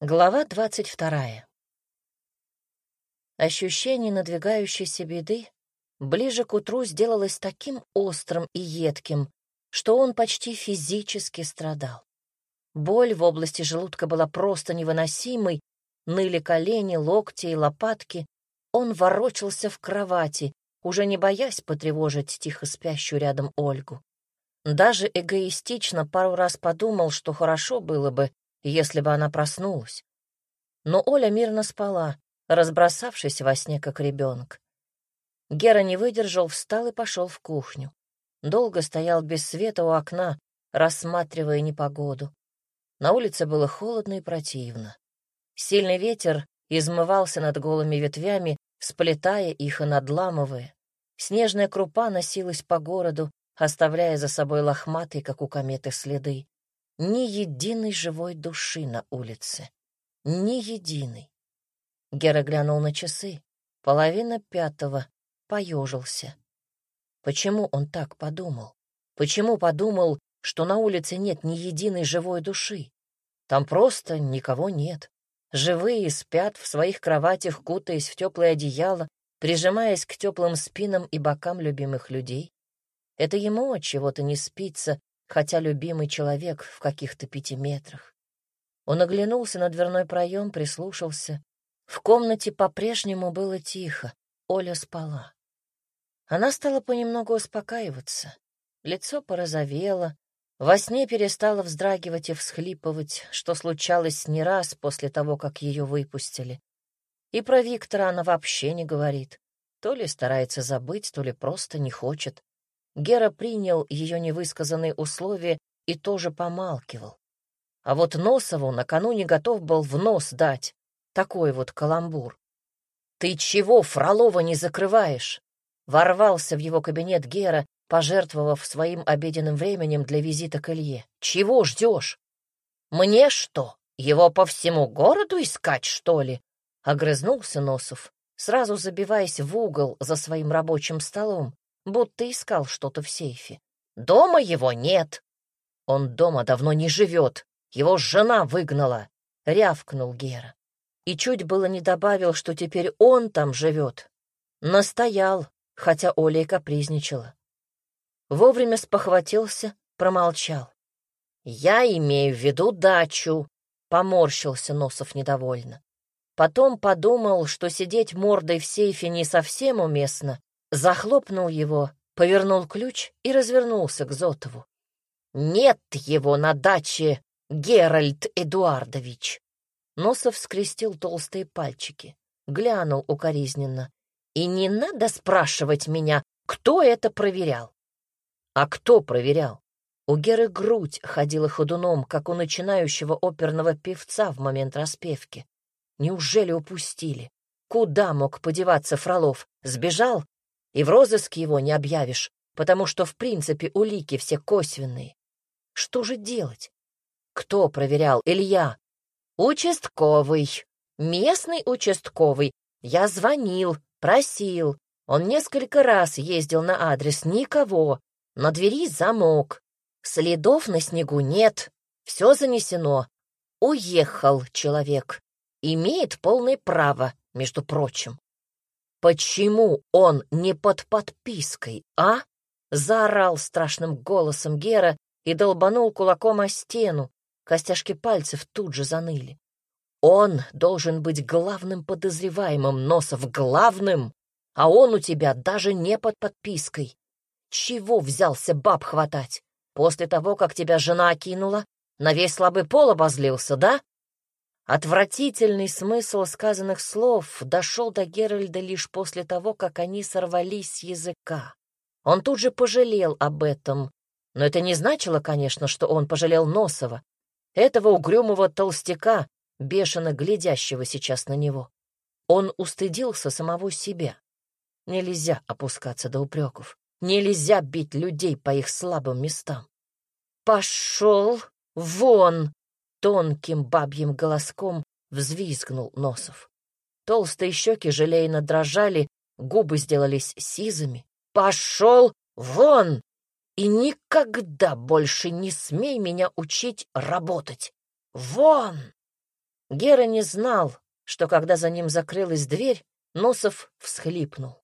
Глава двадцать вторая. Ощущение надвигающейся беды ближе к утру сделалось таким острым и едким, что он почти физически страдал. Боль в области желудка была просто невыносимой, ныли колени, локти и лопатки. Он ворочался в кровати, уже не боясь потревожить тихо спящую рядом Ольгу. Даже эгоистично пару раз подумал, что хорошо было бы, если бы она проснулась. Но Оля мирно спала, разбросавшись во сне, как ребенок. Гера не выдержал, встал и пошел в кухню. Долго стоял без света у окна, рассматривая непогоду. На улице было холодно и противно. Сильный ветер измывался над голыми ветвями, сплетая их и надламывая. Снежная крупа носилась по городу, оставляя за собой лохматые, как у кометы, следы. Ни единой живой души на улице. Ни единой. Гера глянул на часы. Половина пятого. Поежился. Почему он так подумал? Почему подумал, что на улице нет ни единой живой души? Там просто никого нет. Живые спят в своих кроватях, кутаясь в теплое одеяло, прижимаясь к теплым спинам и бокам любимых людей. Это ему от чего-то не спится, хотя любимый человек в каких-то пяти метрах. Он оглянулся на дверной проем, прислушался. В комнате по-прежнему было тихо, Оля спала. Она стала понемногу успокаиваться. Лицо порозовело, во сне перестала вздрагивать и всхлипывать, что случалось не раз после того, как ее выпустили. И про Виктора она вообще не говорит. То ли старается забыть, то ли просто не хочет. Гера принял ее невысказанные условия и тоже помалкивал. А вот Носову накануне готов был в нос дать. Такой вот каламбур. «Ты чего Фролова не закрываешь?» Ворвался в его кабинет Гера, пожертвовав своим обеденным временем для визита к Илье. «Чего ждешь?» «Мне что, его по всему городу искать, что ли?» Огрызнулся Носов, сразу забиваясь в угол за своим рабочим столом, будто искал что-то в сейфе. «Дома его нет!» «Он дома давно не живет, его жена выгнала!» — рявкнул Гера. И чуть было не добавил, что теперь он там живет. Настоял, хотя Оля и капризничала. Вовремя спохватился, промолчал. «Я имею в виду дачу», — поморщился Носов недовольно. Потом подумал, что сидеть мордой в сейфе не совсем уместно, захлопнул его, повернул ключ и развернулся к Зотову. «Нет его на даче, Геральт Эдуардович!» Носов скрестил толстые пальчики, глянул укоризненно. «И не надо спрашивать меня, кто это проверял?» «А кто проверял?» У Геры грудь ходила ходуном, как у начинающего оперного певца в момент распевки. Неужели упустили? Куда мог подеваться Фролов? Сбежал? И в розыск его не объявишь, потому что, в принципе, улики все косвенные. Что же делать? Кто проверял? Илья. Участковый. Местный участковый. Я звонил, просил. Он несколько раз ездил на адрес. Никого. На двери замок. Следов на снегу нет. Все занесено. Уехал человек. Имеет полное право, между прочим. «Почему он не под подпиской, а?» — заорал страшным голосом Гера и долбанул кулаком о стену. Костяшки пальцев тут же заныли. «Он должен быть главным подозреваемым, Носов, главным, а он у тебя даже не под подпиской. Чего взялся баб хватать? После того, как тебя жена окинула, на весь слабый пол обозлился, да? Отвратительный смысл сказанных слов дошел до Геральда лишь после того, как они сорвались с языка. Он тут же пожалел об этом, но это не значило, конечно, что он пожалел Носова, этого угрюмого толстяка, бешено глядящего сейчас на него. Он устыдился самого себя. Нельзя опускаться до упреков. Нельзя бить людей по их слабым местам. «Пошел вон!» Тонким бабьим голоском взвизгнул Носов. Толстые щеки желейно дрожали, губы сделались сизыми. «Пошел вон! И никогда больше не смей меня учить работать! Вон!» Гера не знал, что когда за ним закрылась дверь, Носов всхлипнул.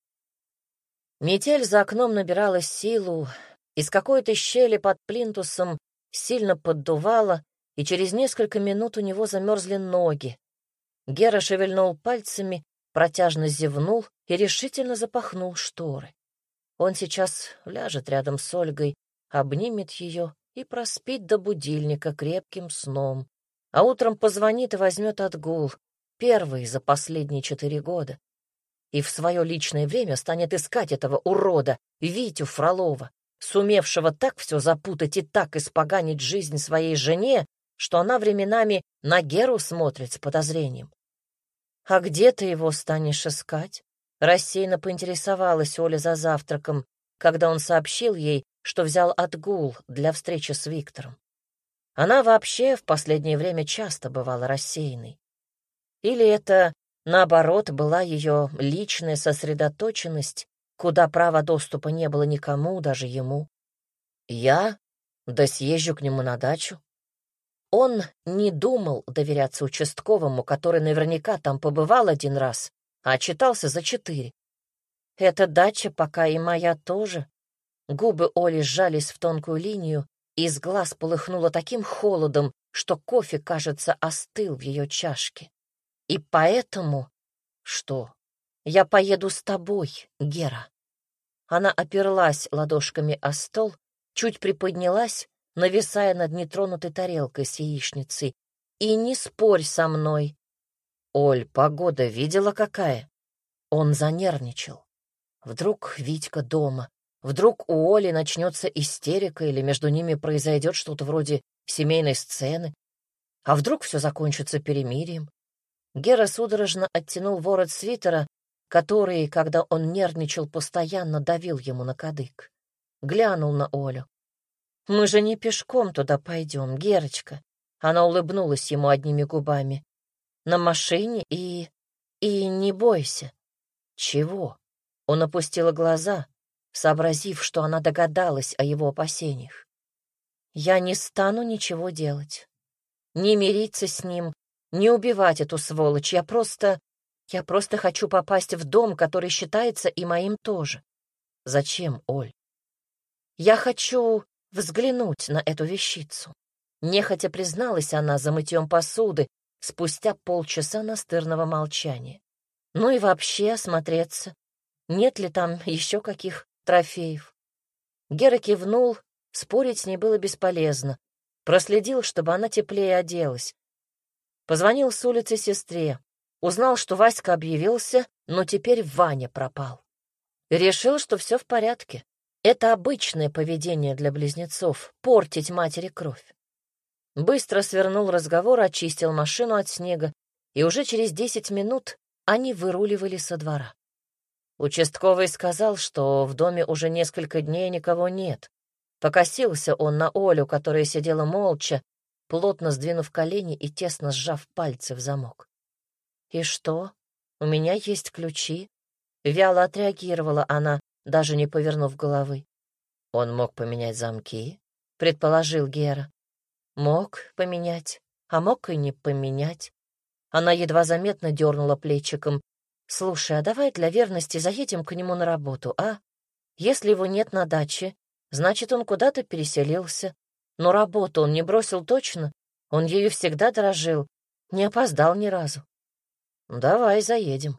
Метель за окном набирала силу, из какой-то щели под плинтусом сильно поддувало, и через несколько минут у него замерзли ноги. Гера шевельнул пальцами, протяжно зевнул и решительно запахнул шторы. Он сейчас ляжет рядом с Ольгой, обнимет ее и проспит до будильника крепким сном, а утром позвонит и возьмет отгул, первый за последние четыре года, и в свое личное время станет искать этого урода, Витю Фролова, сумевшего так все запутать и так испоганить жизнь своей жене, что она временами на Геру смотрит с подозрением. «А где ты его станешь искать?» Рассеянно поинтересовалась Оля за завтраком, когда он сообщил ей, что взял отгул для встречи с Виктором. Она вообще в последнее время часто бывала рассеянной. Или это, наоборот, была ее личная сосредоточенность, куда права доступа не было никому, даже ему. Я? Да съезжу к нему на дачу. Он не думал доверяться участковому, который наверняка там побывал один раз, а отчитался за четыре. Эта дача пока и моя тоже. Губы Оли сжались в тонкую линию, и из глаз полыхнуло таким холодом, что кофе, кажется, остыл в ее чашке. И поэтому... Что? Я поеду с тобой, Гера. Она оперлась ладошками о стол, чуть приподнялась, нависая над нетронутой тарелкой с яичницей. И не спорь со мной. Оль, погода видела какая? Он занервничал. Вдруг Витька дома, вдруг у Оли начнется истерика или между ними произойдет что-то вроде семейной сцены, а вдруг все закончится перемирием. Гера судорожно оттянул ворот свитера, который, когда он нервничал, постоянно давил ему на кадык. Глянул на Олю. «Мы же не пешком туда пойдем, Герочка». Она улыбнулась ему одними губами. «На машине и... и не бойся». «Чего?» Он опустил глаза, сообразив, что она догадалась о его опасениях. «Я не стану ничего делать. Не мириться с ним, не убивать эту сволочь. Я просто... Я просто хочу попасть в дом, который считается и моим тоже. Зачем, Оль? Я хочу взглянуть на эту вещицу. Нехотя призналась она за мытьем посуды спустя полчаса настырного молчания. Ну и вообще осмотреться, нет ли там еще каких трофеев. Гера кивнул, спорить с ней было бесполезно. Проследил, чтобы она теплее оделась. Позвонил с улицы сестре. Узнал, что Васька объявился, но теперь Ваня пропал. Решил, что все в порядке. Это обычное поведение для близнецов — портить матери кровь. Быстро свернул разговор, очистил машину от снега, и уже через десять минут они выруливали со двора. Участковый сказал, что в доме уже несколько дней никого нет. Покосился он на Олю, которая сидела молча, плотно сдвинув колени и тесно сжав пальцы в замок. «И что? У меня есть ключи?» Вяло отреагировала она, даже не повернув головы. «Он мог поменять замки?» — предположил Гера. «Мог поменять, а мог и не поменять». Она едва заметно дернула плечиком. «Слушай, а давай для верности заедем к нему на работу, а? Если его нет на даче, значит, он куда-то переселился. Но работу он не бросил точно, он ею всегда дорожил, не опоздал ни разу. «Давай заедем».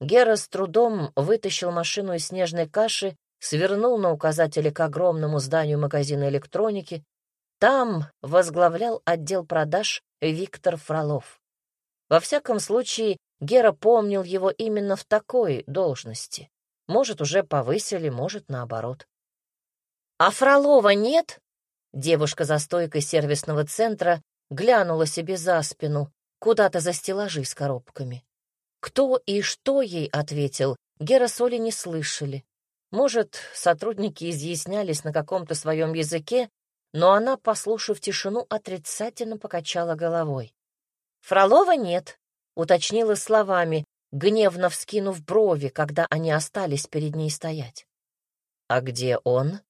Гера с трудом вытащил машину из снежной каши, свернул на указателе к огромному зданию магазина электроники. Там возглавлял отдел продаж Виктор Фролов. Во всяком случае, Гера помнил его именно в такой должности. Может, уже повысили, может, наоборот. «А Фролова нет?» Девушка за стойкой сервисного центра глянула себе за спину, куда-то за стеллажи с коробками. Кто и что ей ответил, Гера с Олей не слышали. Может, сотрудники изъяснялись на каком-то своем языке, но она, послушав тишину, отрицательно покачала головой. «Фролова нет», — уточнила словами, гневно вскинув брови, когда они остались перед ней стоять. «А где он?»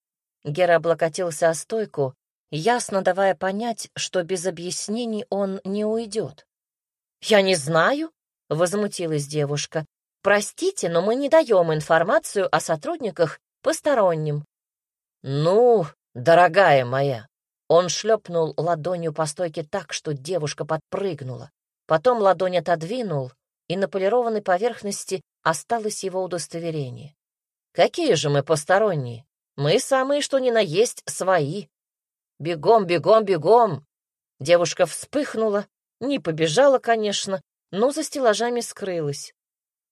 Гера облокотился о стойку, ясно давая понять, что без объяснений он не уйдет. «Я не знаю», — возмутилась девушка. «Простите, но мы не даем информацию о сотрудниках посторонним». «Ну, дорогая моя!» Он шлепнул ладонью по стойке так, что девушка подпрыгнула. Потом ладонь отодвинул, и на полированной поверхности осталось его удостоверение. «Какие же мы посторонние? Мы самые, что ни на есть, свои. Бегом, бегом, бегом!» Девушка вспыхнула, не побежала, конечно, но за стеллажами скрылась.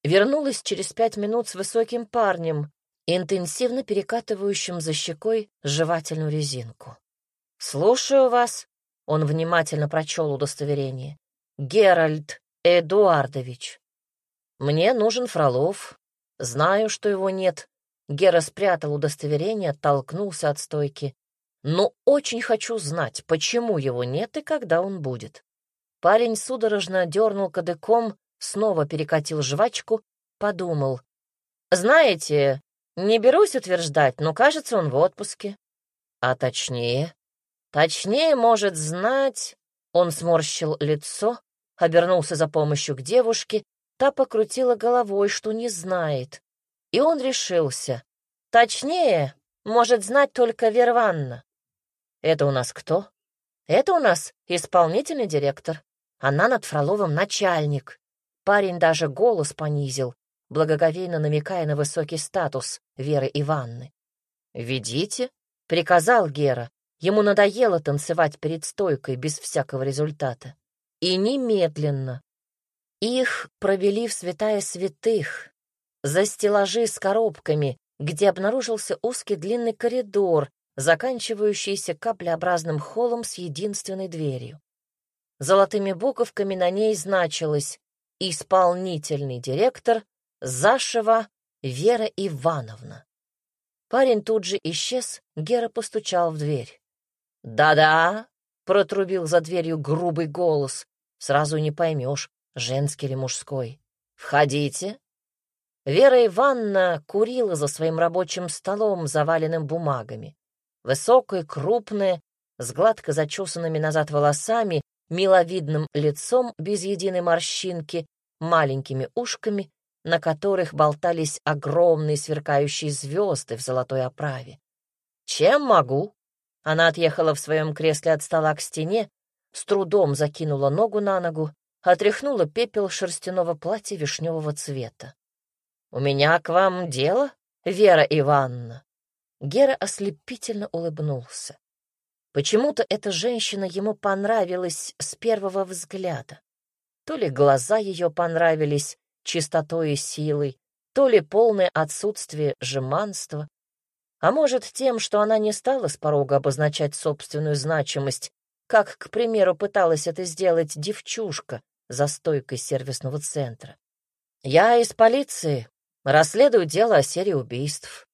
Вернулась через пять минут с высоким парнем, интенсивно перекатывающим за щекой жевательную резинку. «Слушаю вас», — он внимательно прочел удостоверение. «Геральт Эдуардович. Мне нужен Фролов. Знаю, что его нет». Гера спрятал удостоверение, оттолкнулся от стойки. «Но очень хочу знать, почему его нет и когда он будет». Парень судорожно дернул кадыком, снова перекатил жвачку, подумал. «Знаете, не берусь утверждать, но, кажется, он в отпуске». «А точнее?» «Точнее, может знать...» Он сморщил лицо, обернулся за помощью к девушке, та покрутила головой, что не знает. И он решился. «Точнее, может знать только Верванна». «Это у нас кто?» «Это у нас исполнительный директор. Она над Фроловым начальник. Парень даже голос понизил, благоговейно намекая на высокий статус Веры Иванны. «Ведите», — приказал Гера. Ему надоело танцевать перед стойкой без всякого результата. И немедленно. Их провели в святая святых, за стеллажи с коробками, где обнаружился узкий длинный коридор, заканчивающийся каплеобразным холлом с единственной дверью. Золотыми буковками на ней значилось «Исполнительный директор Зашева Вера Ивановна». Парень тут же исчез, Гера постучал в дверь. «Да-да», — протрубил за дверью грубый голос. Сразу не поймешь, женский или мужской. «Входите». Вера Ивановна курила за своим рабочим столом, заваленным бумагами. Высокая, крупная, с гладко зачесанными назад волосами миловидным лицом без единой морщинки, маленькими ушками, на которых болтались огромные сверкающие звезды в золотой оправе. «Чем могу?» Она отъехала в своем кресле от стола к стене, с трудом закинула ногу на ногу, отряхнула пепел шерстяного платья вишневого цвета. «У меня к вам дело, Вера Ивановна?» Гера ослепительно улыбнулся. Почему-то эта женщина ему понравилась с первого взгляда. То ли глаза ее понравились чистотой и силой, то ли полное отсутствие жеманства, а может, тем, что она не стала с порога обозначать собственную значимость, как, к примеру, пыталась это сделать девчушка за стойкой сервисного центра. «Я из полиции, расследую дело о серии убийств.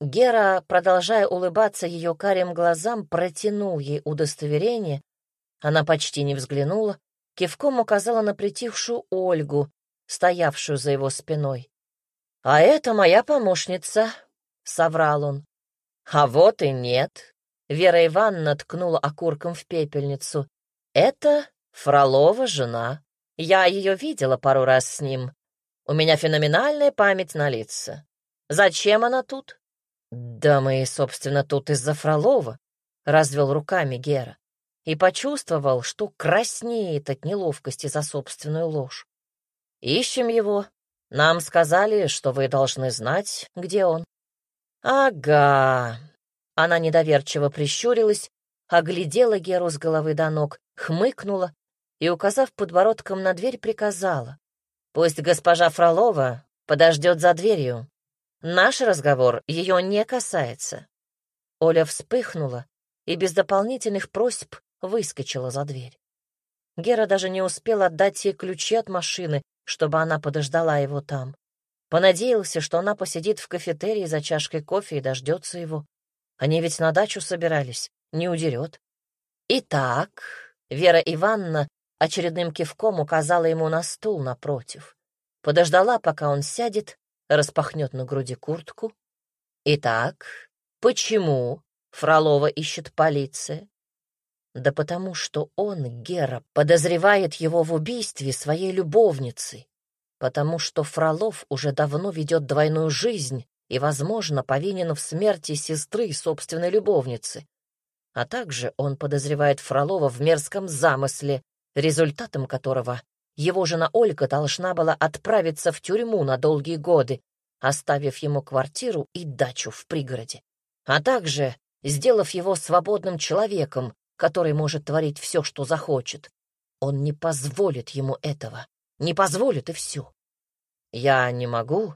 Гера, продолжая улыбаться ее карим глазам, протянул ей удостоверение. Она почти не взглянула, кивком указала на притихшую Ольгу, стоявшую за его спиной. «А это моя помощница», — соврал он. «А вот и нет», — Вера Ивановна ткнула окурком в пепельницу. «Это Фролова жена. Я ее видела пару раз с ним. У меня феноменальная память на лица. Зачем она тут?» «Да мы, собственно, тут из-за Фролова», — развел руками Гера и почувствовал, что краснеет от неловкости за собственную ложь. «Ищем его. Нам сказали, что вы должны знать, где он». «Ага». Она недоверчиво прищурилась, оглядела Геру с головы до ног, хмыкнула и, указав подбородком на дверь, приказала. «Пусть госпожа Фролова подождет за дверью. Наш разговор ее не касается. Оля вспыхнула и без дополнительных просьб выскочила за дверь. Гера даже не успел отдать ей ключи от машины, чтобы она подождала его там. Понадеялся, что она посидит в кафетерии за чашкой кофе и дождется его. Они ведь на дачу собирались, не удерет. Итак, Вера Ивановна очередным кивком указала ему на стул напротив. Подождала, пока он сядет, распахнет на груди куртку. Итак, почему Фролова ищет полиция? Да потому что он, Гера, подозревает его в убийстве своей любовницы, потому что Фролов уже давно ведет двойную жизнь и, возможно, повинен в смерти сестры собственной любовницы. А также он подозревает Фролова в мерзком замысле, результатом которого его жена Ольга должна была отправиться в тюрьму на долгие годы, оставив ему квартиру и дачу в пригороде, а также сделав его свободным человеком, который может творить все, что захочет. Он не позволит ему этого. Не позволит, и все. Я не могу.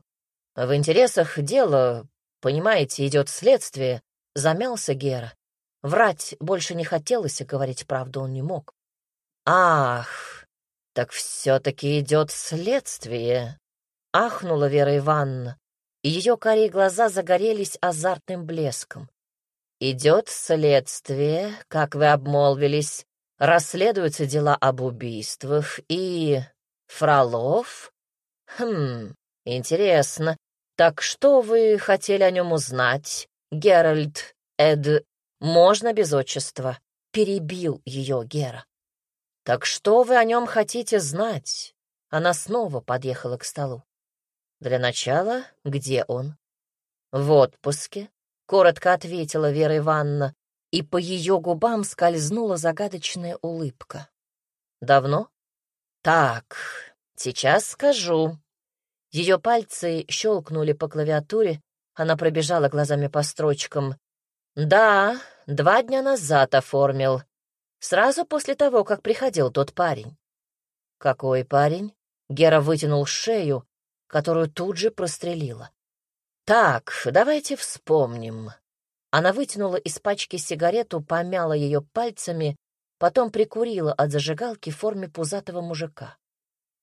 В интересах дела, понимаете, идет следствие. Замялся Гера. Врать больше не хотелось, и говорить правду он не мог. Ах, так все-таки идет следствие. Ахнула Вера Ивановна, и ее карие глаза загорелись азартным блеском. Идет следствие, как вы обмолвились, расследуются дела об убийствах и... Фролов? Хм, интересно. Так что вы хотели о нем узнать, Геральт Эд... Можно без отчества? Перебил ее Гера. Так что вы о нем хотите знать? Она снова подъехала к столу. Для начала, где он? В отпуске, коротко ответила Вера Ивановна, и по ее губам скользнула загадочная улыбка. Давно? Так, сейчас скажу. Ее пальцы щелкнули по клавиатуре, она пробежала глазами по строчкам. Да, два дня назад оформил. Сразу после того, как приходил тот парень. Какой парень? Гера вытянул шею, которую тут же прострелила. «Так, давайте вспомним». Она вытянула из пачки сигарету, помяла ее пальцами, потом прикурила от зажигалки в форме пузатого мужика.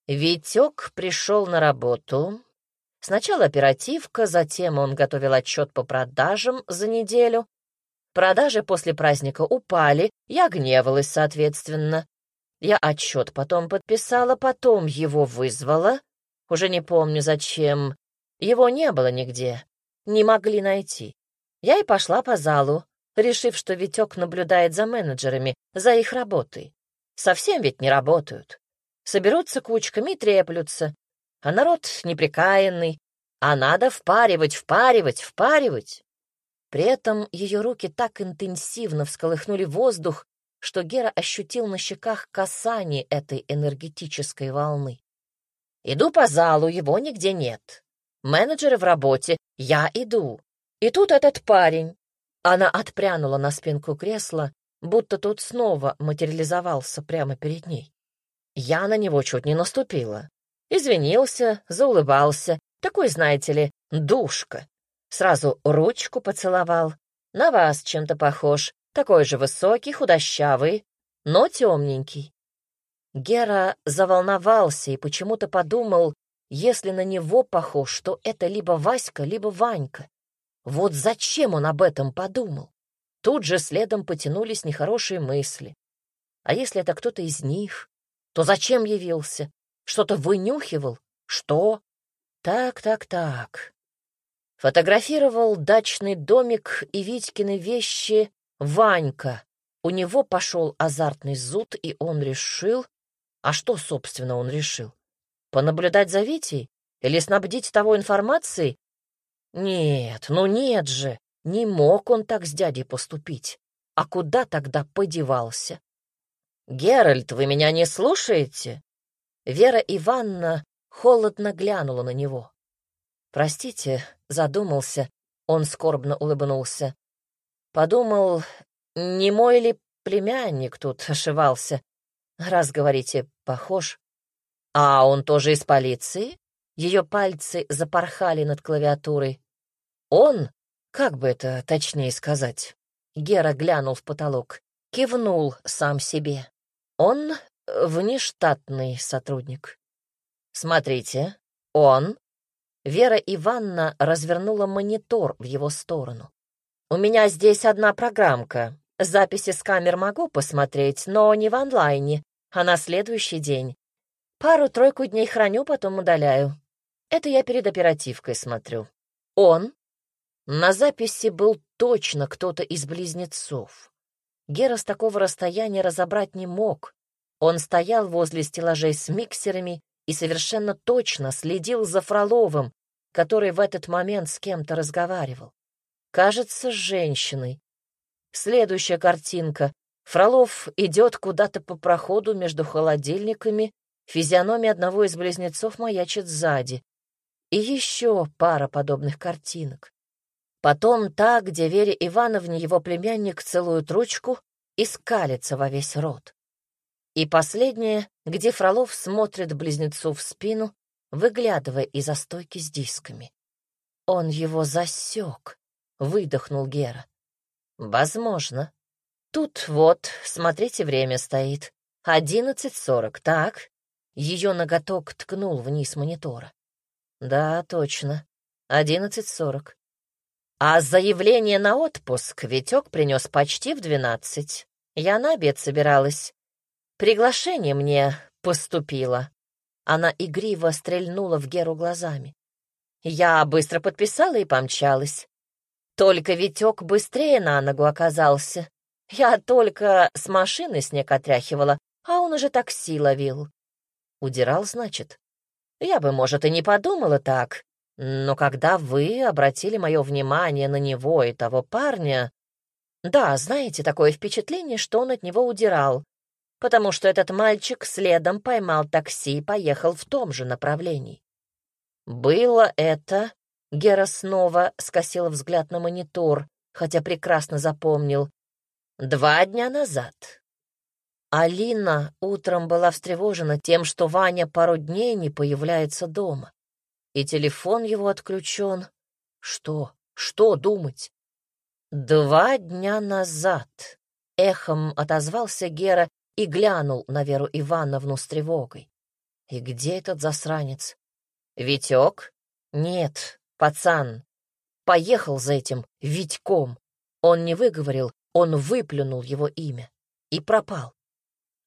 Витек пришел на работу. Сначала оперативка, затем он готовил отчет по продажам за неделю. Продажи после праздника упали, я гневалась, соответственно. Я отчет потом подписала, потом его вызвала, уже не помню зачем. Его не было нигде. Не могли найти. Я и пошла по залу, решив, что Витек наблюдает за менеджерами, за их работой. Совсем ведь не работают. Соберутся кучками и треплются. А народ неприкаянный. А надо впаривать, впаривать, впаривать. При этом ее руки так интенсивно всколыхнули воздух, что Гера ощутил на щеках касание этой энергетической волны. Иду по залу, его нигде нет. Менеджеры в работе, я иду. И тут этот парень. Она отпрянула на спинку кресла, будто тут снова материализовался прямо перед ней. Я на него чуть не наступила. Извинился, заулыбался. Такой, знаете ли, душка. Сразу ручку поцеловал. На вас чем-то похож. Такой же высокий, худощавый, но темненький. Гера заволновался и почему-то подумал, если на него похож, то это либо Васька, либо Ванька. Вот зачем он об этом подумал? Тут же следом потянулись нехорошие мысли. А если это кто-то из них, то зачем явился? Что-то вынюхивал? Что? Так, так, так. Фотографировал дачный домик и Витькины вещи Ванька. У него пошел азартный зуд, и он решил, а что, собственно, он решил? Понаблюдать за Витей? Или снабдить того информацией? Нет, ну нет же, не мог он так с дядей поступить. А куда тогда подевался? «Геральт, вы меня не слушаете?» Вера Ивановна холодно глянула на него. «Простите», — задумался, он скорбно улыбнулся. Подумал, не мой ли племянник тут ошивался, Раз говорите, похож. А он тоже из полиции? Ее пальцы запорхали над клавиатурой. Он? Как бы это точнее сказать? Гера глянул в потолок, кивнул сам себе. Он внештатный сотрудник. Смотрите, он... Вера Ивановна развернула монитор в его сторону. «У меня здесь одна программка. Записи с камер могу посмотреть, но не в онлайне а на следующий день. Пару-тройку дней храню, потом удаляю. Это я перед оперативкой смотрю. Он? На записи был точно кто-то из близнецов. Гера с такого расстояния разобрать не мог. Он стоял возле стеллажей с миксерами и совершенно точно следил за Фроловым, который в этот момент с кем-то разговаривал. Кажется, с женщиной. Следующая картинка. Фролов идет куда-то по проходу между холодильниками, физиономия одного из близнецов маячит сзади. И еще пара подобных картинок. Потом та, где Вере Ивановне его племянник целует ручку и скалится во весь рот. И последнее, где Фролов смотрит близнецу в спину, выглядывая из-за стойки с дисками. Он его засек, выдохнул Гера. Возможно. Тут вот, смотрите, время стоит. Одиннадцать сорок, так? Ее ноготок ткнул вниз монитора. Да, точно. Одиннадцать сорок. А заявление на отпуск Витек принес почти в двенадцать. Я на обед собиралась. Приглашение мне поступило. Она игриво стрельнула в Геру глазами. Я быстро подписала и помчалась. Только Витек быстрее на ногу оказался. Я только с машины снег отряхивала, а он уже такси ловил. Удирал, значит? Я бы, может, и не подумала так, но когда вы обратили мое внимание на него и того парня... Да, знаете, такое впечатление, что он от него удирал потому что этот мальчик следом поймал такси и поехал в том же направлении. Было это... Гера снова скосил взгляд на монитор, хотя прекрасно запомнил. Два дня назад. Алина утром была встревожена тем, что Ваня пару дней не появляется дома. И телефон его отключен. Что? Что думать? Два дня назад. Эхом отозвался Гера и глянул на Веру Ивановну с тревогой. И где этот засранец? Витек? Нет, пацан. Поехал за этим Витьком. Он не выговорил, он выплюнул его имя и пропал.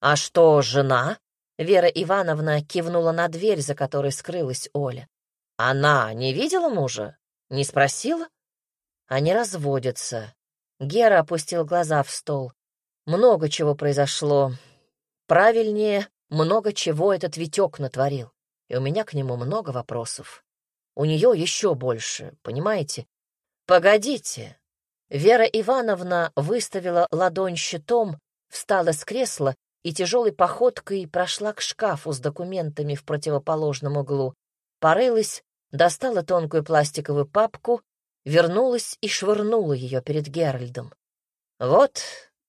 А что, жена? Вера Ивановна кивнула на дверь, за которой скрылась Оля. Она не видела мужа? Не спросила? Они разводятся. Гера опустил глаза в стол. Много чего произошло. Правильнее, много чего этот Витек натворил. И у меня к нему много вопросов. У нее еще больше, понимаете? Погодите. Вера Ивановна выставила ладонь щитом, встала с кресла и тяжелой походкой прошла к шкафу с документами в противоположном углу, порылась, достала тонкую пластиковую папку, вернулась и швырнула ее перед Геральдом. «Вот,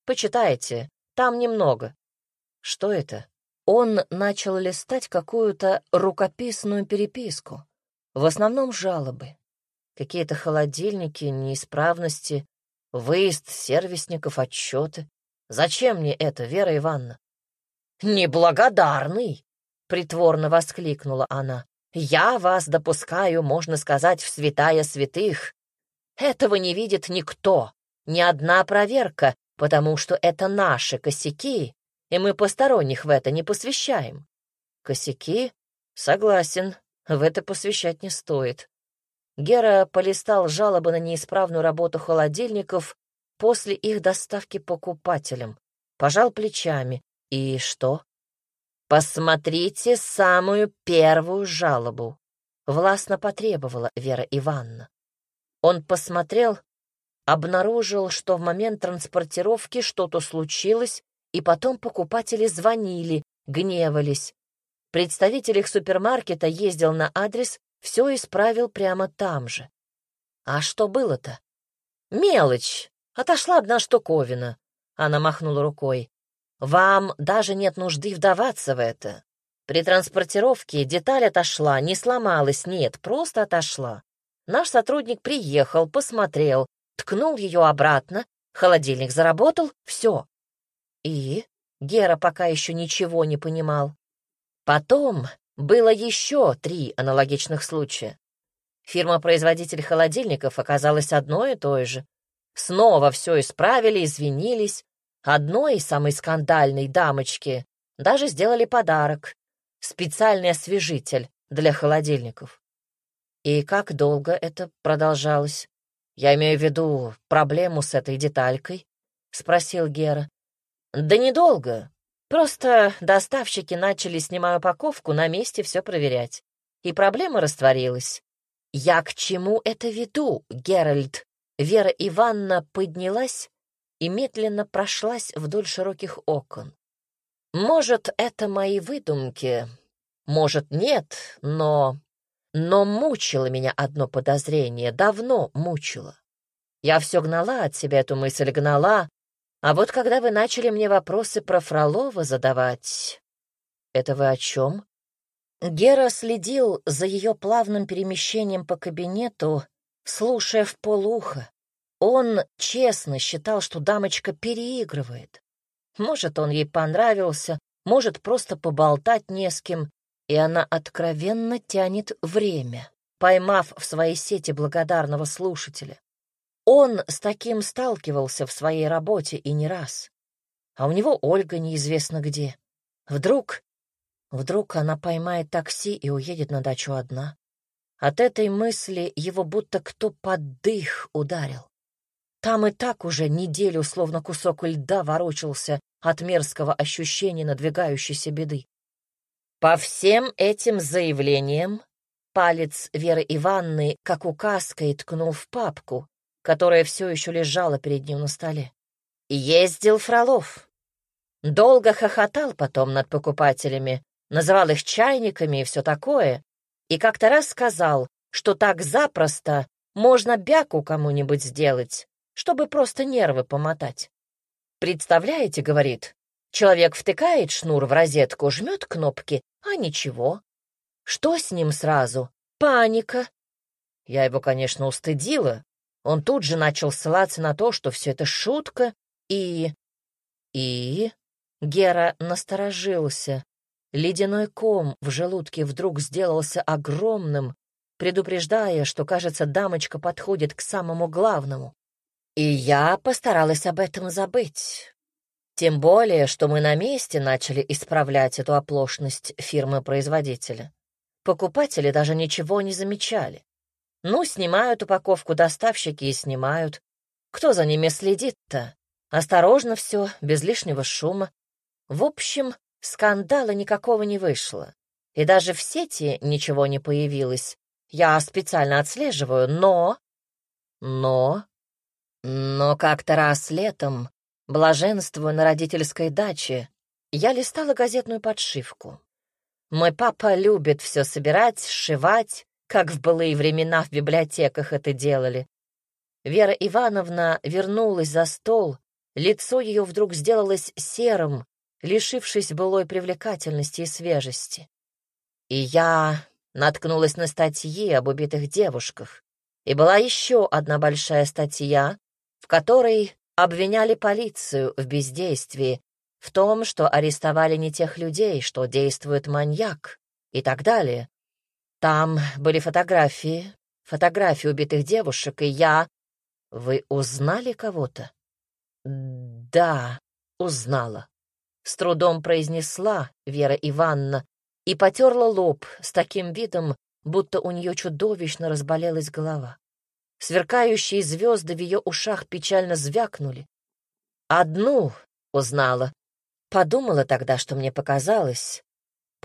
Почитайте, там немного. Что это? Он начал листать какую-то рукописную переписку. В основном жалобы. Какие-то холодильники, неисправности, выезд сервисников, отчеты. Зачем мне это, Вера Ивановна? «Неблагодарный!» — притворно воскликнула она. «Я вас допускаю, можно сказать, в святая святых. Этого не видит никто, ни одна проверка, потому что это наши косяки, и мы посторонних в это не посвящаем. Косяки? Согласен, в это посвящать не стоит. Гера полистал жалобы на неисправную работу холодильников после их доставки покупателям, пожал плечами. И что? «Посмотрите самую первую жалобу», — властно потребовала Вера Ивановна. Он посмотрел обнаружил, что в момент транспортировки что-то случилось, и потом покупатели звонили, гневались. Представитель их супермаркета ездил на адрес, все исправил прямо там же. А что было-то? Мелочь. Отошла одна штуковина. Она махнула рукой. Вам даже нет нужды вдаваться в это. При транспортировке деталь отошла, не сломалась, нет, просто отошла. Наш сотрудник приехал, посмотрел, ткнул ее обратно, холодильник заработал, все. И Гера пока еще ничего не понимал. Потом было еще три аналогичных случая. Фирма-производитель холодильников оказалась одной и той же. Снова все исправили, извинились. Одной, самой скандальной дамочке, даже сделали подарок. Специальный освежитель для холодильников. И как долго это продолжалось? Я имею в виду проблему с этой деталькой. спросил Гера. «Да недолго. Просто доставщики начали, снимая упаковку, на месте все проверять. И проблема растворилась. Я к чему это веду, Геральт?» Вера Ивановна поднялась и медленно прошлась вдоль широких окон. «Может, это мои выдумки, может, нет, но... Но мучило меня одно подозрение, давно мучило. Я все гнала от себя эту мысль, гнала, а вот когда вы начали мне вопросы про Фролова задавать... Это вы о чем? Гера следил за ее плавным перемещением по кабинету, слушая в полуха. Он честно считал, что дамочка переигрывает. Может, он ей понравился, может, просто поболтать не с кем, и она откровенно тянет время, поймав в своей сети благодарного слушателя. Он с таким сталкивался в своей работе и не раз. А у него Ольга неизвестно где. Вдруг... Вдруг она поймает такси и уедет на дачу одна. От этой мысли его будто кто под дых ударил. Там и так уже неделю словно кусок льда ворочался от мерзкого ощущения надвигающейся беды. По всем этим заявлениям палец Веры Ивановны, как указкой, ткнул в папку, которая все еще лежала перед ним на столе. Ездил Фролов. Долго хохотал потом над покупателями, называл их чайниками и все такое, и как-то раз сказал, что так запросто можно бяку кому-нибудь сделать, чтобы просто нервы помотать. «Представляете, — говорит, — человек втыкает шнур в розетку, жмет кнопки, а ничего. Что с ним сразу? Паника. Я его, конечно, устыдила, он тут же начал ссылаться на то, что все это шутка, и... И... Гера насторожился. Ледяной ком в желудке вдруг сделался огромным, предупреждая, что, кажется, дамочка подходит к самому главному. И я постаралась об этом забыть. Тем более, что мы на месте начали исправлять эту оплошность фирмы-производителя. Покупатели даже ничего не замечали. Ну, снимают упаковку доставщики и снимают. Кто за ними следит-то? Осторожно все, без лишнего шума. В общем, скандала никакого не вышло. И даже в сети ничего не появилось. Я специально отслеживаю, но... Но... Но как-то раз летом, блаженствуя на родительской даче, я листала газетную подшивку. Мой папа любит все собирать, сшивать, как в былые времена в библиотеках это делали. Вера Ивановна вернулась за стол, лицо ее вдруг сделалось серым, лишившись былой привлекательности и свежести. И я наткнулась на статьи об убитых девушках. И была еще одна большая статья, в которой обвиняли полицию в бездействии, в том, что арестовали не тех людей, что действует маньяк и так далее. Там были фотографии, фотографии убитых девушек, и я... Вы узнали кого-то? Да, узнала. С трудом произнесла Вера Ивановна и потерла лоб с таким видом, будто у нее чудовищно разболелась голова. Сверкающие звезды в ее ушах печально звякнули. Одну узнала. Подумала тогда, что мне показалось,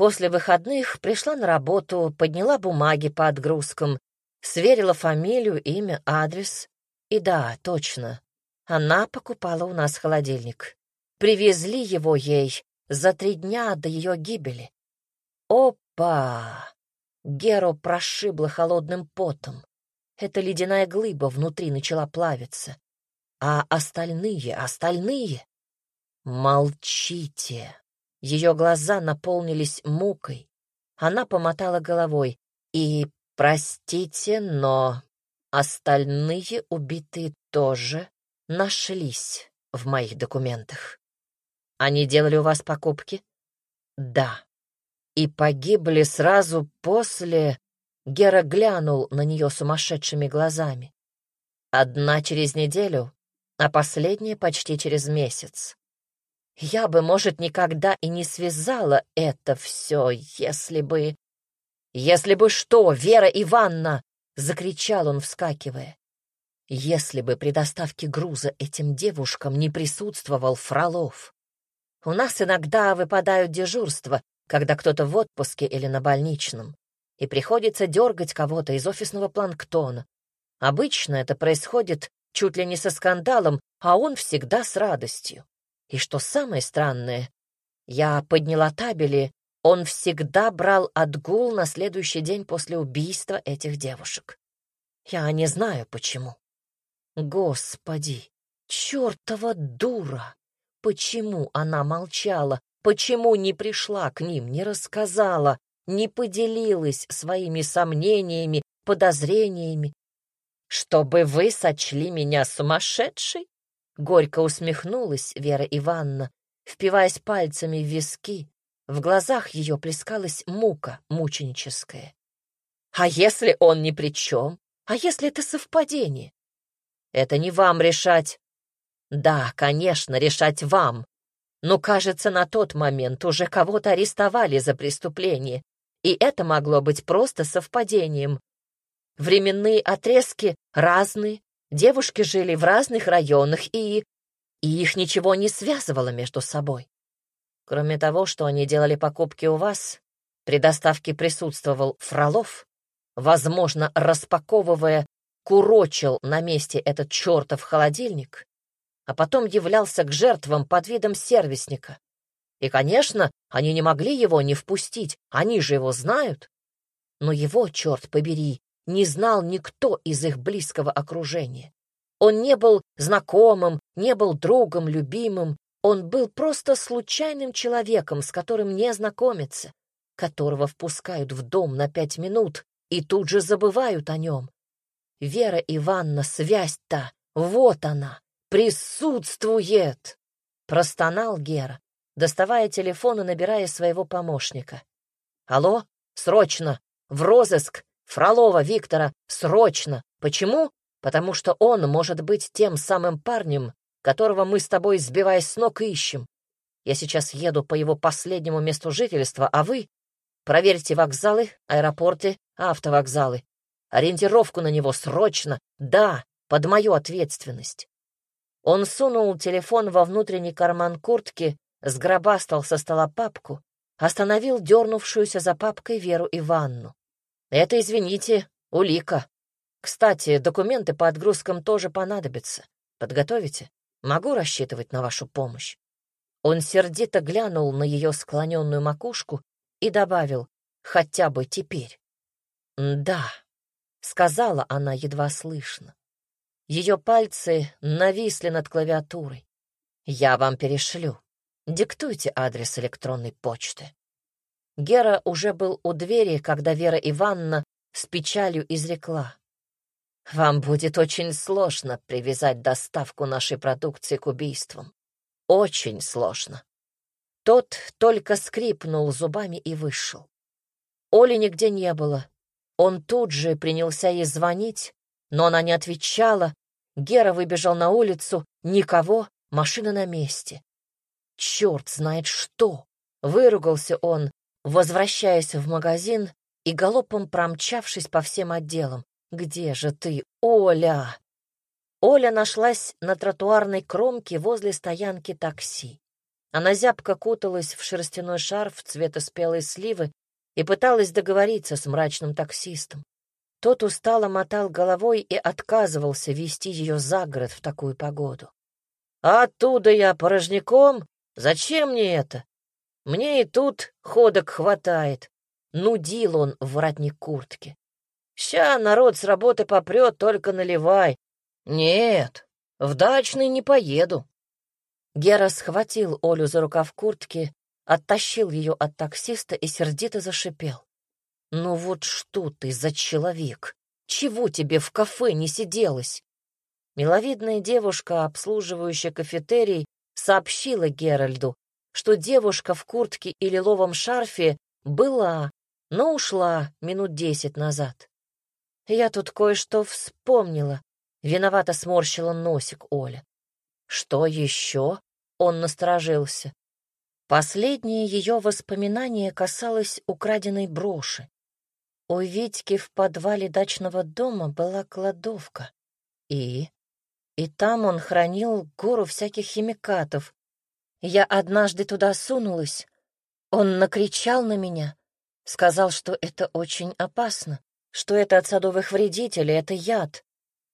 После выходных пришла на работу, подняла бумаги по отгрузкам, сверила фамилию, имя, адрес. И да, точно, она покупала у нас холодильник. Привезли его ей за три дня до ее гибели. Опа! Геру прошибло холодным потом. Эта ледяная глыба внутри начала плавиться. А остальные, остальные... Молчите. Ее глаза наполнились мукой. Она помотала головой. И, простите, но остальные убитые тоже нашлись в моих документах. Они делали у вас покупки? Да. И погибли сразу после... Гера глянул на нее сумасшедшими глазами. Одна через неделю, а последняя почти через месяц. Я бы, может, никогда и не связала это все, если бы... «Если бы что, Вера Ивановна!» — закричал он, вскакивая. если бы при доставке груза этим девушкам не присутствовал Фролов. У нас иногда выпадают дежурства, когда кто-то в отпуске или на больничном, и приходится дергать кого-то из офисного планктона. Обычно это происходит чуть ли не со скандалом, а он всегда с радостью. И что самое странное, я подняла табели, он всегда брал отгул на следующий день после убийства этих девушек. Я не знаю, почему. Господи, чертова дура! Почему она молчала? Почему не пришла к ним, не рассказала, не поделилась своими сомнениями, подозрениями? Чтобы вы сочли меня сумасшедшей? Горько усмехнулась Вера Ивановна, впиваясь пальцами в виски. В глазах ее плескалась мука мученическая. А если он ни при чем? А если это совпадение? Это не вам решать. Да, конечно, решать вам. Но, кажется, на тот момент уже кого-то арестовали за преступление, и это могло быть просто совпадением. Временные отрезки разные, девушки жили в разных районах, и... и их ничего не связывало между собой. Кроме того, что они делали покупки у вас, при доставке присутствовал Фролов, возможно, распаковывая, курочил на месте этот чертов холодильник, а потом являлся к жертвам под видом сервисника. И, конечно, они не могли его не впустить, они же его знают. Но его, черт побери, не знал никто из их близкого окружения. Он не был знакомым, не был другом, любимым, он был просто случайным человеком, с которым не знакомятся, которого впускают в дом на пять минут и тут же забывают о нем. Вера Ивановна, связь-то, вот она, присутствует!» Простонал Гера, доставая телефон и набирая своего помощника. «Алло, срочно! В розыск! Фролова Виктора! Срочно! Почему? Потому что он может быть тем самым парнем, которого мы с тобой, сбиваясь с ног, ищем. Я сейчас еду по его последнему месту жительства, а вы проверьте вокзалы, аэропорты, автовокзалы. Ориентировку на него срочно, да, под мою ответственность. Он сунул телефон во внутренний карман куртки, сгробастал со стола папку, остановил дернувшуюся за папкой Веру Иванну. «Это, извините, улика. Кстати, документы по отгрузкам тоже понадобятся. Подготовите? Могу рассчитывать на вашу помощь?» Он сердито глянул на ее склоненную макушку и добавил «хотя бы теперь». «Да», — сказала она едва слышно. Ее пальцы нависли над клавиатурой. «Я вам перешлю. Диктуйте адрес электронной почты». Гера уже был у двери, когда Вера Ивановна с печалью изрекла. «Вам будет очень сложно привязать доставку нашей продукции к убийствам. Очень сложно». Тот только скрипнул зубами и вышел. Оли нигде не было, он тут же принялся ей звонить, но она не отвечала. Гера выбежал на улицу. Никого, машина на месте. Черт знает что! Выругался он, возвращаясь в магазин и галопом промчавшись по всем отделам. «Где же ты, Оля?» Оля нашлась на тротуарной кромке возле стоянки такси. Она зябко куталась в шерстяной шарф цвета спелой сливы и пыталась договориться с мрачным таксистом. Тот устало мотал головой и отказывался вести ее за город в такую погоду. «А оттуда я порожняком? Зачем мне это? Мне и тут ходок хватает». Нудил он в воротник куртки. «Ща народ с работы попрет, только наливай. Нет, в дачный не поеду». Гера схватил Олю за рукав куртки оттащил ее от таксиста и сердито зашипел. «Ну вот что ты за человек? Чего тебе в кафе не сиделось?» Миловидная девушка, обслуживающая кафетерий, сообщила Геральду, что девушка в куртке и лиловом шарфе была, но ушла минут десять назад. Я тут кое-что вспомнила. Виновато сморщила носик Оля. Что еще? Он насторожился. Последнее ее воспоминание касалось украденной броши. У Витьки в подвале дачного дома была кладовка. И? И там он хранил гору всяких химикатов. Я однажды туда сунулась. Он накричал на меня, сказал, что это очень опасно, что это от садовых вредителей, это яд.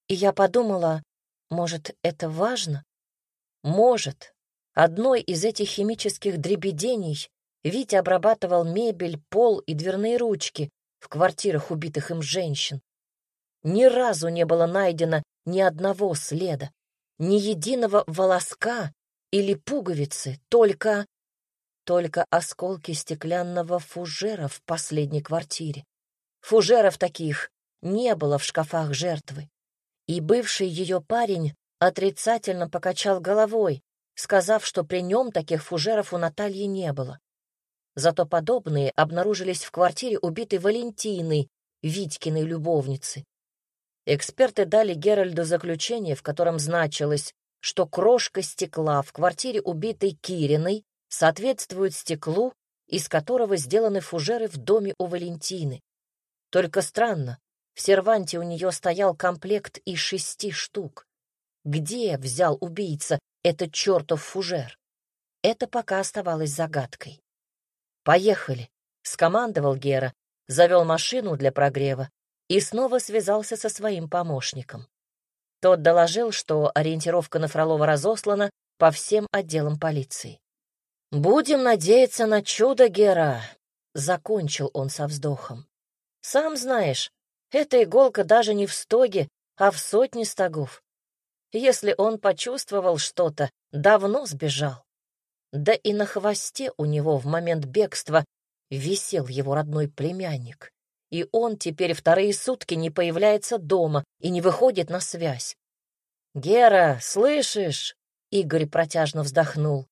И я подумала, может, это важно? Может. Одной из этих химических дребедений Витя обрабатывал мебель, пол и дверные ручки в квартирах убитых им женщин. Ни разу не было найдено ни одного следа, ни единого волоска или пуговицы, только... только осколки стеклянного фужера в последней квартире. Фужеров таких не было в шкафах жертвы. И бывший ее парень отрицательно покачал головой, сказав, что при нем таких фужеров у Натальи не было. Зато подобные обнаружились в квартире убитой Валентины, Витькиной любовницы. Эксперты дали Геральду заключение, в котором значилось, что крошка стекла в квартире убитой Кириной соответствует стеклу, из которого сделаны фужеры в доме у Валентины. Только странно, в серванте у нее стоял комплект из шести штук. Где взял убийца этот чертов фужер? Это пока оставалось загадкой. «Поехали», — скомандовал Гера, завел машину для прогрева и снова связался со своим помощником. Тот доложил, что ориентировка на Фролова разослана по всем отделам полиции. «Будем надеяться на чудо, Гера», — закончил он со вздохом. «Сам знаешь, эта иголка даже не в стоге, а в сотне стогов. Если он почувствовал что-то, давно сбежал. Да и на хвосте у него в момент бегства висел его родной племянник и он теперь вторые сутки не появляется дома и не выходит на связь. «Гера, слышишь?» — Игорь протяжно вздохнул.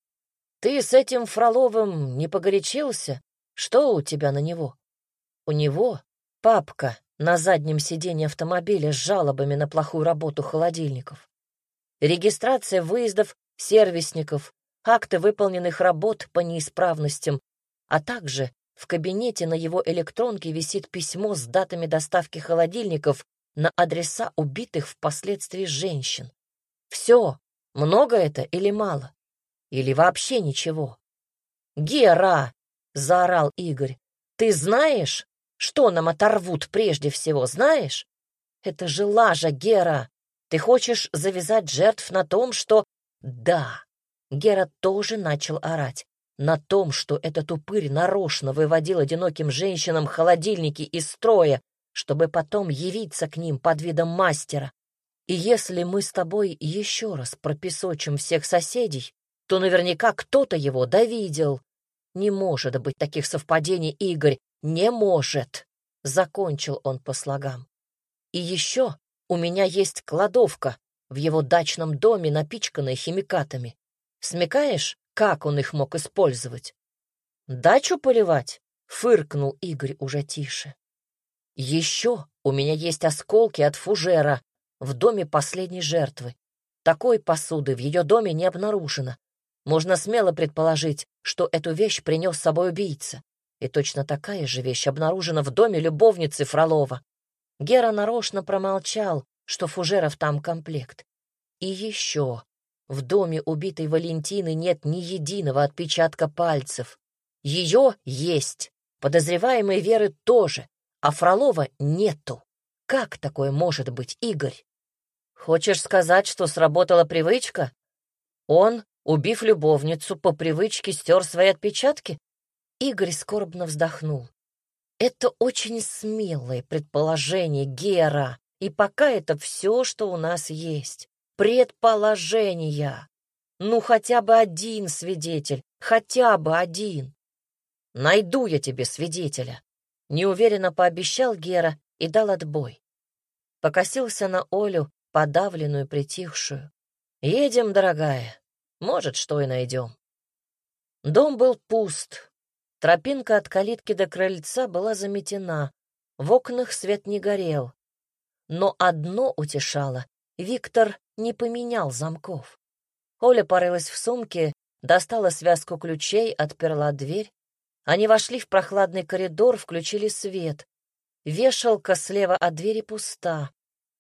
«Ты с этим Фроловым не погорячился? Что у тебя на него?» «У него папка на заднем сиденье автомобиля с жалобами на плохую работу холодильников. Регистрация выездов сервисников, акты выполненных работ по неисправностям, а также в кабинете на его электронке висит письмо с датами доставки холодильников на адреса убитых впоследствии женщин. Все. Много это или мало? Или вообще ничего? «Гера!» — заорал Игорь. «Ты знаешь, что нам оторвут прежде всего, знаешь? Это же лажа, Гера! Ты хочешь завязать жертв на том, что...» «Да!» Гера тоже начал орать на том, что этот упырь нарочно выводил одиноким женщинам холодильники из строя, чтобы потом явиться к ним под видом мастера. И если мы с тобой еще раз пропесочим всех соседей, то наверняка кто-то его довидел. Не может быть таких совпадений, Игорь, не может, — закончил он по слогам. И еще у меня есть кладовка в его дачном доме, напичканная химикатами. Смекаешь, как он их мог использовать? Дачу поливать? Фыркнул Игорь уже тише. Еще у меня есть осколки от фужера в доме последней жертвы. Такой посуды в ее доме не обнаружено. Можно смело предположить, что эту вещь принес с собой убийца. И точно такая же вещь обнаружена в доме любовницы Фролова. Гера нарочно промолчал, что фужеров там комплект. И еще в доме убитой Валентины нет ни единого отпечатка пальцев. Ее есть, подозреваемой Веры тоже, а Фролова нету. Как такое может быть, Игорь? Хочешь сказать, что сработала привычка? Он, убив любовницу, по привычке стер свои отпечатки? Игорь скорбно вздохнул. Это очень смелое предположение, Гера, и пока это все, что у нас есть предположения. Ну, хотя бы один свидетель, хотя бы один. Найду я тебе свидетеля. Неуверенно пообещал Гера и дал отбой. Покосился на Олю, подавленную, притихшую. Едем, дорогая. Может, что и найдем. Дом был пуст. Тропинка от калитки до крыльца была заметена. В окнах свет не горел. Но одно утешало. Виктор не поменял замков. Оля порылась в сумке, достала связку ключей, отперла дверь. Они вошли в прохладный коридор, включили свет. Вешалка слева от двери пуста.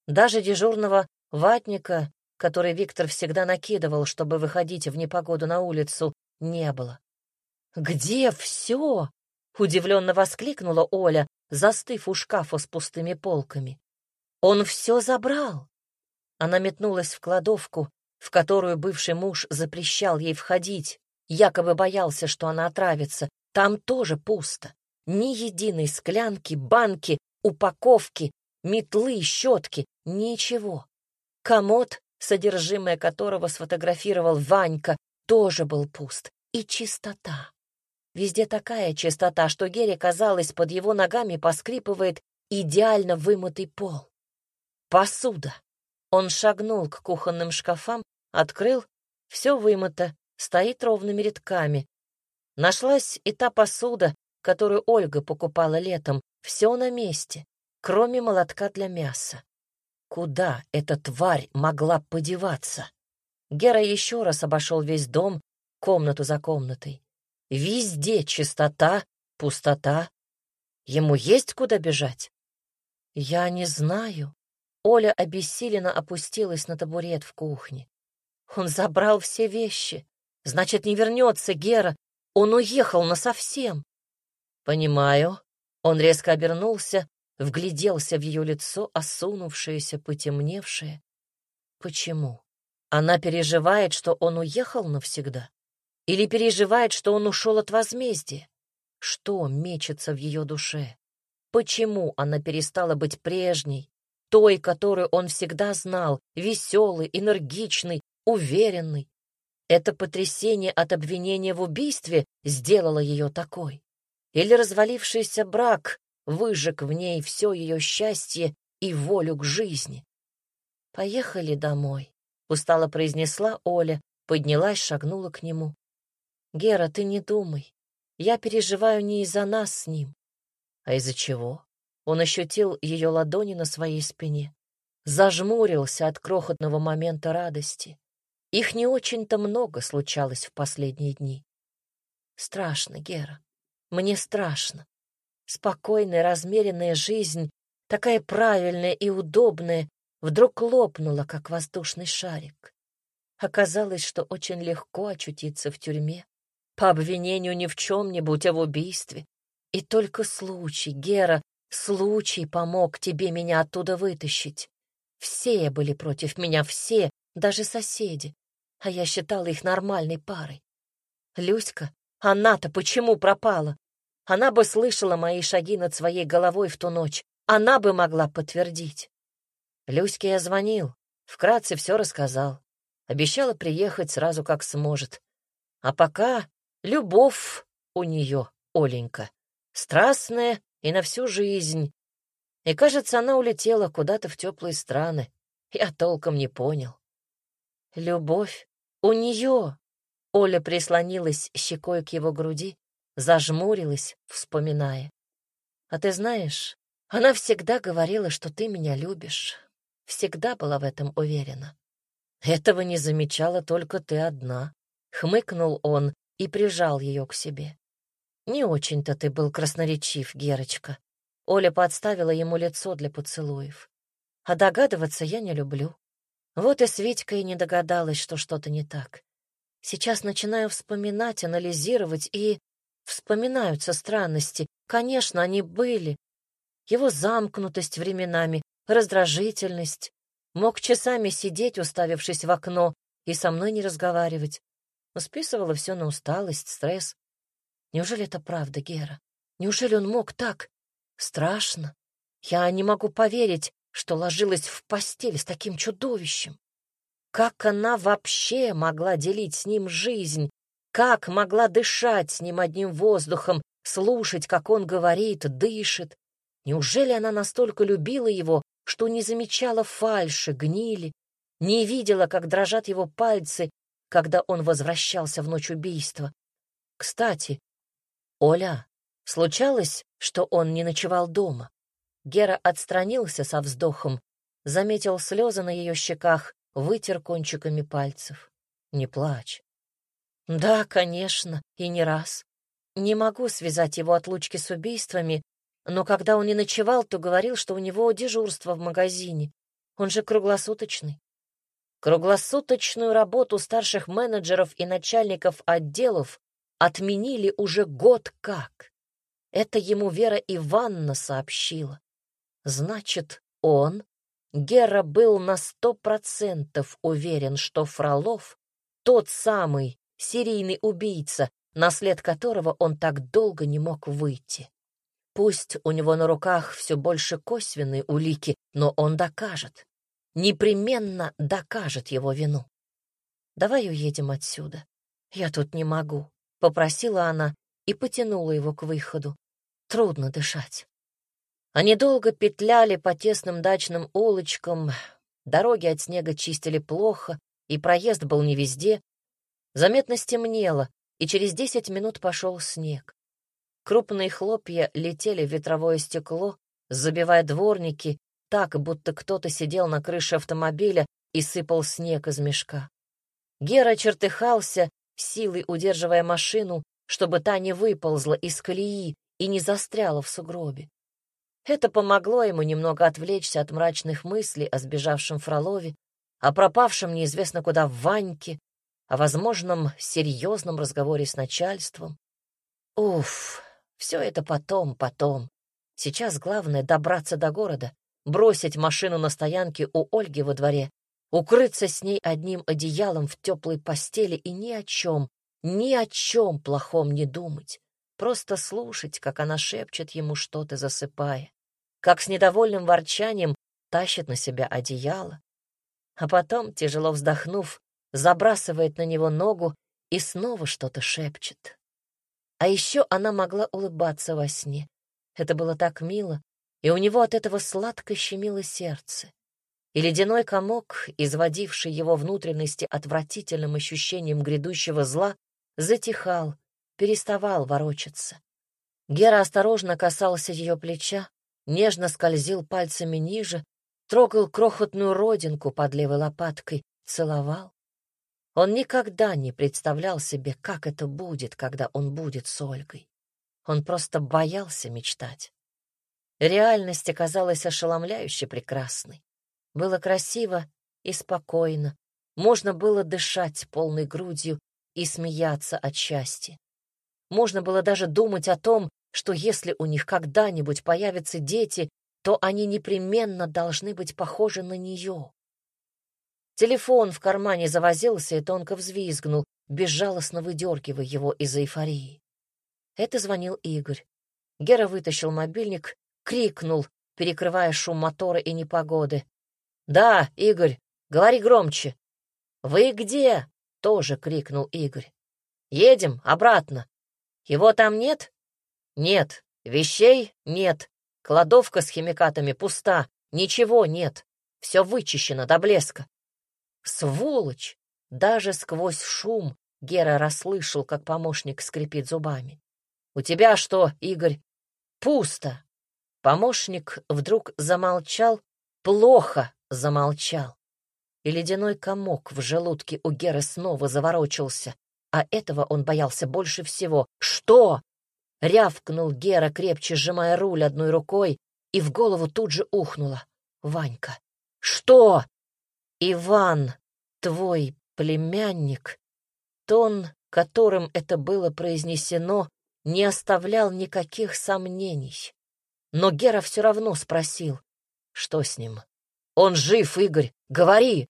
Даже дежурного Ватника, который Виктор всегда накидывал, чтобы выходить в непогоду на улицу, не было. «Где все?» — удивленно воскликнула Оля, застыв у шкафа с пустыми полками. «Он все забрал!» Она метнулась в кладовку, в которую бывший муж запрещал ей входить, якобы боялся, что она отравится. Там тоже пусто. Ни единой склянки, банки, упаковки, метлы, щетки, ничего. Комод, содержимое которого сфотографировал Ванька, тоже был пуст. И чистота. Везде такая чистота, что Гере, казалось, под его ногами поскрипывает идеально вымытый пол. Посуда. Он шагнул к кухонным шкафам, открыл, все вымыто, стоит ровными рядками. Нашлась и та посуда, которую Ольга покупала летом, все на месте, кроме молотка для мяса. Куда эта тварь могла подеваться? Гера еще раз обошел весь дом, комнату за комнатой. Везде чистота, пустота. Ему есть куда бежать? Я не знаю. Оля обессиленно опустилась на табурет в кухне. Он забрал все вещи. Значит, не вернется Гера. Он уехал насовсем. Понимаю. Он резко обернулся, вгляделся в ее лицо, осунувшееся, потемневшее. Почему? Она переживает, что он уехал навсегда? Или переживает, что он ушел от возмездия? Что мечется в ее душе? Почему она перестала быть прежней, той, которую он всегда знал, веселый, энергичный, уверенный. Это потрясение от обвинения в убийстве сделало ее такой. Или развалившийся брак выжег в ней все ее счастье и волю к жизни. «Поехали домой», — устало произнесла Оля, поднялась, шагнула к нему. «Гера, ты не думай. Я переживаю не из-за нас с ним. А из-за чего? Он ощутил ее ладони на своей спине, зажмурился от крохотного момента радости. Их не очень-то много случалось в последние дни. Страшно, Гера. Мне страшно. Спокойная, размеренная жизнь, такая правильная и удобная, вдруг лопнула, как воздушный шарик. Оказалось, что очень легко очутиться в тюрьме, по обвинению ни в чем-нибудь, а в убийстве. И только случай, Гера, Случай помог тебе меня оттуда вытащить. Все были против меня, все, даже соседи. А я считала их нормальной парой. Люська, она-то почему пропала? Она бы слышала мои шаги над своей головой в ту ночь. Она бы могла подтвердить. Люське я звонил, вкратце все рассказал. Обещала приехать сразу, как сможет. А пока любовь у нее, Оленька, страстная и на всю жизнь. И, кажется, она улетела куда-то в теплые страны. Я толком не понял. Любовь у нее. Оля прислонилась щекой к его груди, зажмурилась, вспоминая. А ты знаешь, она всегда говорила, что ты меня любишь. Всегда была в этом уверена. Этого не замечала только ты одна. Хмыкнул он и прижал ее к себе. Не очень-то ты был красноречив, Герочка. Оля подставила ему лицо для поцелуев. А догадываться я не люблю. Вот и Светька и не догадалась, что что-то не так. Сейчас начинаю вспоминать, анализировать, и вспоминаются странности. Конечно, они были. Его замкнутость временами, раздражительность. Мог часами сидеть, уставившись в окно, и со мной не разговаривать. Списывала все на усталость, стресс. Неужели это правда, Гера? Неужели он мог так? Страшно. Я не могу поверить, что ложилась в постель с таким чудовищем. Как она вообще могла делить с ним жизнь? Как могла дышать с ним одним воздухом, слушать, как он говорит, дышит? Неужели она настолько любила его, что не замечала фальши, гнили, не видела, как дрожат его пальцы, когда он возвращался в ночь убийства? Кстати, «Оля, случалось, что он не ночевал дома?» Гера отстранился со вздохом, заметил слезы на ее щеках, вытер кончиками пальцев. «Не плачь». «Да, конечно, и не раз. Не могу связать его отлучки с убийствами, но когда он не ночевал, то говорил, что у него дежурство в магазине. Он же круглосуточный. Круглосуточную работу старших менеджеров и начальников отделов отменили уже год как. Это ему Вера Ивановна сообщила. Значит, он, Гера, был на сто процентов уверен, что Фролов — тот самый серийный убийца, на след которого он так долго не мог выйти. Пусть у него на руках все больше косвенные улики, но он докажет. Непременно докажет его вину. «Давай уедем отсюда. Я тут не могу», — попросила она и потянула его к выходу. Трудно дышать. Они долго петляли по тесным дачным улочкам, дороги от снега чистили плохо, и проезд был не везде. Заметно стемнело, и через десять минут пошел снег. Крупные хлопья летели в ветровое стекло, забивая дворники, так, будто кто-то сидел на крыше автомобиля и сыпал снег из мешка. Гера чертыхался, силой удерживая машину, чтобы та не выползла из колеи и не застряла в сугробе. Это помогло ему немного отвлечься от мрачных мыслей о сбежавшем Фролове, о пропавшем неизвестно куда в Ваньке, о возможном серьезном разговоре с начальством. Уф, все это потом, потом. Сейчас главное — добраться до города, бросить машину на стоянке у Ольги во дворе, укрыться с ней одним одеялом в теплой постели и ни о чем, ни о чем плохом не думать. Просто слушать, как она шепчет ему что-то, засыпая, как с недовольным ворчанием тащит на себя одеяло, а потом, тяжело вздохнув, забрасывает на него ногу и снова что-то шепчет. А еще она могла улыбаться во сне. Это было так мило, и у него от этого сладко щемило сердце. И ледяной комок, изводивший его внутренности отвратительным ощущением грядущего зла, затихал, переставал ворочаться. Гера осторожно касался ее плеча, нежно скользил пальцами ниже, трогал крохотную родинку под левой лопаткой, целовал. Он никогда не представлял себе, как это будет, когда он будет с Ольгой. Он просто боялся мечтать. Реальность оказалась ошеломляюще прекрасной. Было красиво и спокойно. Можно было дышать полной грудью и смеяться от счастья. Можно было даже думать о том, что если у них когда-нибудь появятся дети, то они непременно должны быть похожи на нее. Телефон в кармане завозился и тонко взвизгнул, безжалостно выдергивая его из эйфории. Это звонил Игорь. Гера вытащил мобильник, крикнул, перекрывая шум мотора и непогоды. «Да, Игорь, говори громче». «Вы где?» — тоже крикнул Игорь. «Едем обратно. Его там нет?» «Нет. Вещей нет. Кладовка с химикатами пуста. Ничего нет. Все вычищено до блеска. Сволочь! Даже сквозь шум Гера расслышал, как помощник скрипит зубами. «У тебя что, Игорь?» «Пусто!» Помощник вдруг замолчал, плохо замолчал. И ледяной комок в желудке у Геры снова заворочился, а этого он боялся больше всего. «Что?» — рявкнул Гера, крепче сжимая руль одной рукой, и в голову тут же ухнула. «Ванька!» «Что?» Иван, твой племянник, тон, которым это было произнесено, не оставлял никаких сомнений. Но Гера все равно спросил, что с ним. «Он жив, Игорь, говори!»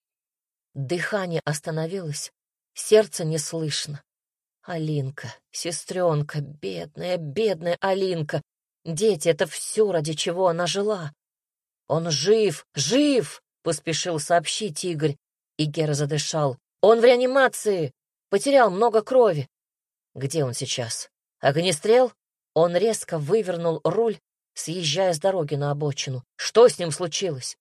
Дыхание остановилось, сердце не слышно. Алинка, сестренка, бедная, бедная Алинка. Дети — это все, ради чего она жила. Он жив, жив! поспешил сообщить Игорь, и Гера задышал. «Он в реанимации! Потерял много крови!» «Где он сейчас? Огнестрел?» Он резко вывернул руль, съезжая с дороги на обочину. «Что с ним случилось?»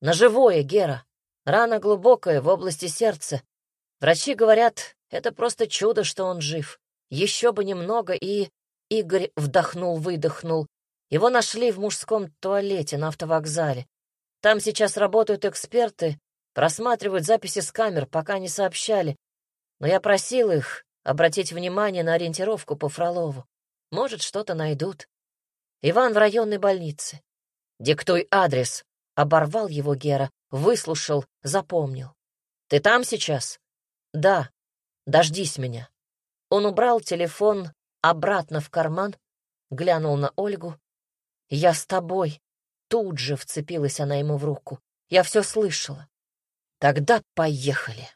«Ножевое, Гера. Рана глубокая в области сердца. Врачи говорят, это просто чудо, что он жив. Еще бы немного, и...» Игорь вдохнул-выдохнул. Его нашли в мужском туалете на автовокзале. Там сейчас работают эксперты, просматривают записи с камер, пока не сообщали. Но я просил их обратить внимание на ориентировку по Фролову. Может, что-то найдут. Иван в районной больнице. Диктуй адрес. Оборвал его Гера, выслушал, запомнил. «Ты там сейчас?» «Да. Дождись меня». Он убрал телефон обратно в карман, глянул на Ольгу. «Я с тобой». Тут же вцепилась она ему в руку. Я все слышала. Тогда поехали.